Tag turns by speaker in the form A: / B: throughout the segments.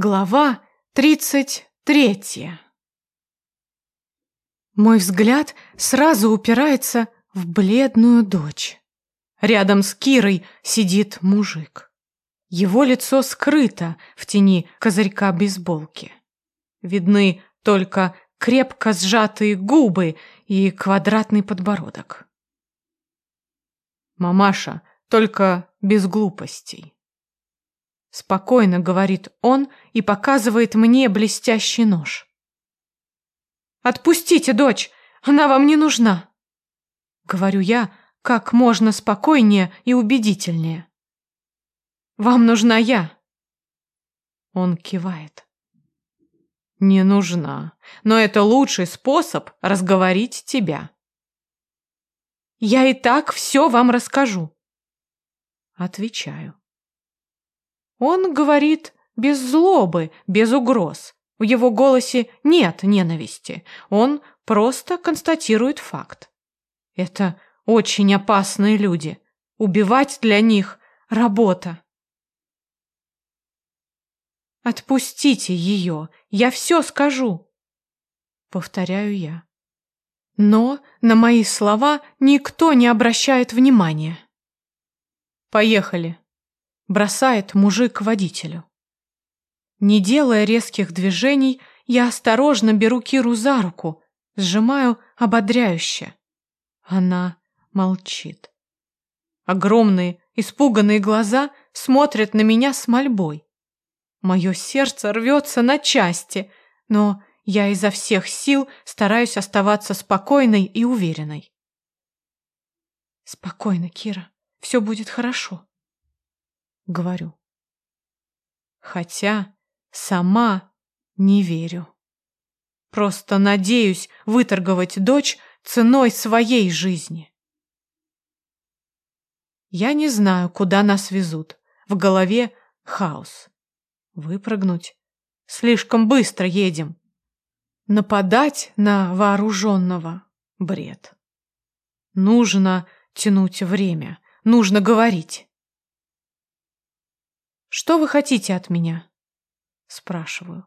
A: Глава тридцать третья. Мой взгляд сразу упирается в бледную дочь. Рядом с Кирой сидит мужик. Его лицо скрыто в тени козырька бейсболки. Видны только крепко сжатые губы и квадратный подбородок. Мамаша, только без глупостей. Спокойно говорит он и показывает мне блестящий нож. «Отпустите, дочь! Она вам не нужна!» Говорю я как можно спокойнее и убедительнее. «Вам нужна я!» Он кивает. «Не нужна, но это лучший способ разговорить тебя». «Я и так все вам расскажу». Отвечаю. Он говорит без злобы, без угроз. В его голосе нет ненависти. Он просто констатирует факт. Это очень опасные люди. Убивать для них – работа. «Отпустите ее, я все скажу», — повторяю я. Но на мои слова никто не обращает внимания. «Поехали», бросает мужик водителю. Не делая резких движений, я осторожно беру Киру за руку, сжимаю ободряюще. Она молчит. Огромные, испуганные глаза смотрят на меня с мольбой. Мое сердце рвется на части, но я изо всех сил стараюсь оставаться спокойной и уверенной. Спокойно, Кира, все будет хорошо говорю. Хотя сама не верю. Просто надеюсь выторговать дочь ценой своей жизни. Я не знаю, куда нас везут. В голове хаос. Выпрыгнуть. Слишком быстро едем. Нападать на вооруженного — бред. Нужно тянуть время. Нужно говорить. Что вы хотите от меня? Спрашиваю.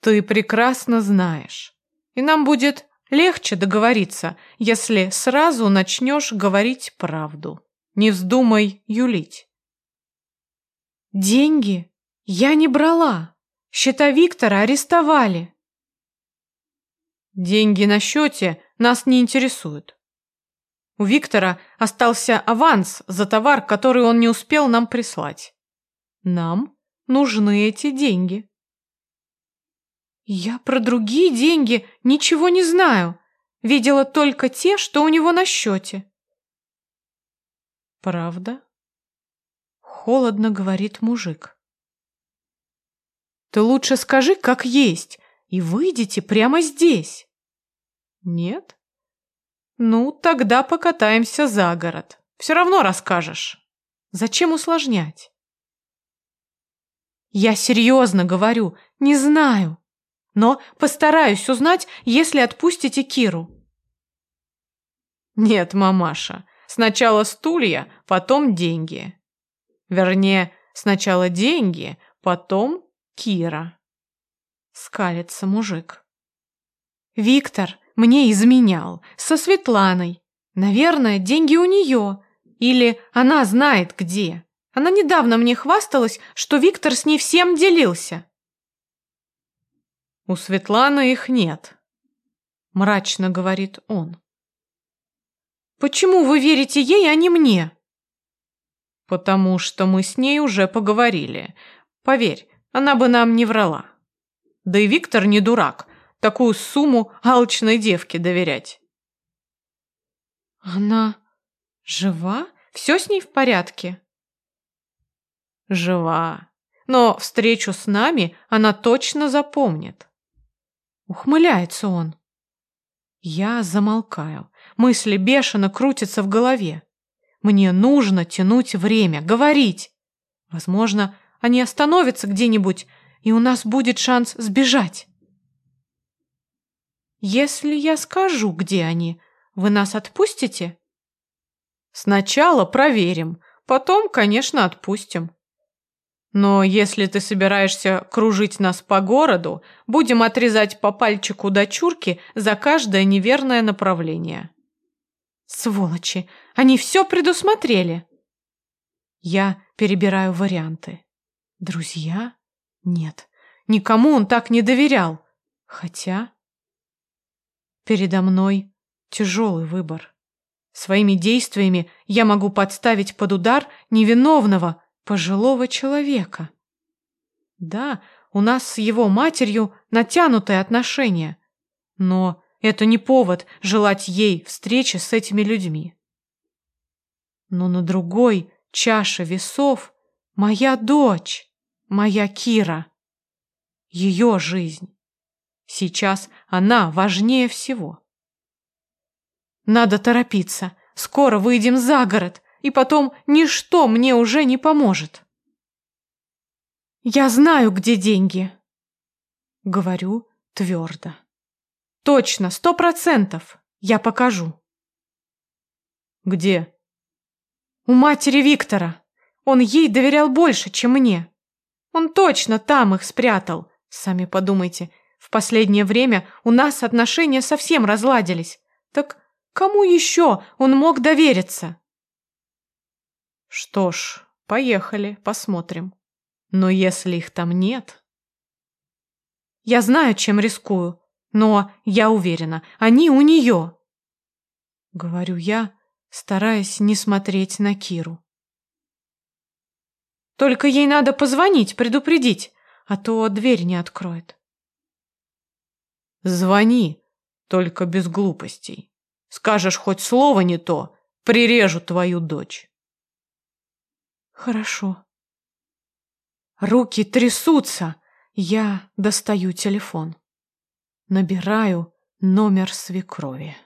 A: Ты прекрасно знаешь. И нам будет легче договориться, если сразу начнешь говорить правду. Не вздумай юлить. Деньги я не брала. Счета Виктора арестовали. Деньги на счете нас не интересуют. У Виктора остался аванс за товар, который он не успел нам прислать. Нам нужны эти деньги. Я про другие деньги ничего не знаю. Видела только те, что у него на счете. Правда? Холодно говорит мужик. Ты лучше скажи, как есть, и выйдите прямо здесь. Нет? Ну, тогда покатаемся за город. Все равно расскажешь. Зачем усложнять? Я серьезно говорю, не знаю. Но постараюсь узнать, если отпустите Киру. Нет, мамаша, сначала стулья, потом деньги. Вернее, сначала деньги, потом Кира. Скалится мужик. Виктор, мне изменял со Светланой. Наверное, деньги у нее. Или она знает где. Она недавно мне хвасталась, что Виктор с ней всем делился. У Светланы их нет, мрачно говорит он. Почему вы верите ей, а не мне? Потому что мы с ней уже поговорили. Поверь, она бы нам не врала. Да и Виктор не дурак такую сумму алчной девке доверять. Она жива? Все с ней в порядке? Жива. Но встречу с нами она точно запомнит. Ухмыляется он. Я замолкаю. Мысли бешено крутятся в голове. Мне нужно тянуть время, говорить. Возможно, они остановятся где-нибудь, и у нас будет шанс сбежать. Если я скажу, где они, вы нас отпустите? Сначала проверим, потом, конечно, отпустим. Но если ты собираешься кружить нас по городу, будем отрезать по пальчику дочурки за каждое неверное направление. Сволочи, они все предусмотрели. Я перебираю варианты. Друзья? Нет, никому он так не доверял. Хотя... Передо мной тяжелый выбор. Своими действиями я могу подставить под удар невиновного, пожилого человека. Да, у нас с его матерью натянутые отношения, но это не повод желать ей встречи с этими людьми. Но на другой чаше весов моя дочь, моя Кира, ее жизнь. Сейчас она важнее всего. Надо торопиться. Скоро выйдем за город, и потом ничто мне уже не поможет. Я знаю, где деньги. Говорю твердо. Точно, сто процентов. Я покажу. Где? У матери Виктора. Он ей доверял больше, чем мне. Он точно там их спрятал. Сами подумайте, в последнее время у нас отношения совсем разладились. Так Кому еще он мог довериться? Что ж, поехали, посмотрим. Но если их там нет... Я знаю, чем рискую, но я уверена, они у нее. Говорю я, стараясь не смотреть на Киру. Только ей надо позвонить, предупредить, а то дверь не откроет. Звони, только без глупостей. Скажешь хоть слово не то, прирежу твою дочь. Хорошо. Руки трясутся. Я достаю телефон. Набираю номер свекрови.